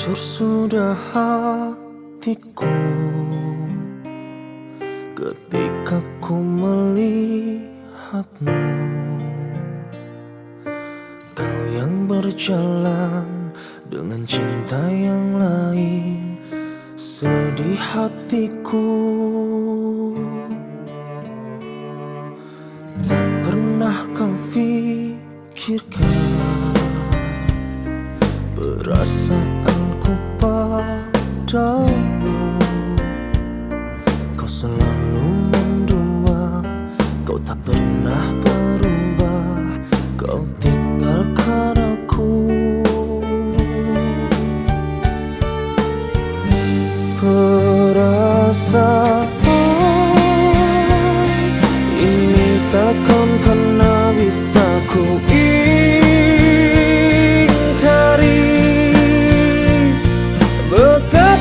Hancur sudah hatiku. Ketika ku melihatmu Kau yang berjalan dengan cinta yang lain Sedih hatiku Perasaanku padamu. Kau selalu mendua Kau tak pernah berubah. Kau tinggalkan aku Perasaan ini takkan pernah bisa ku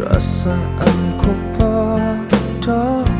Rasa ku padamu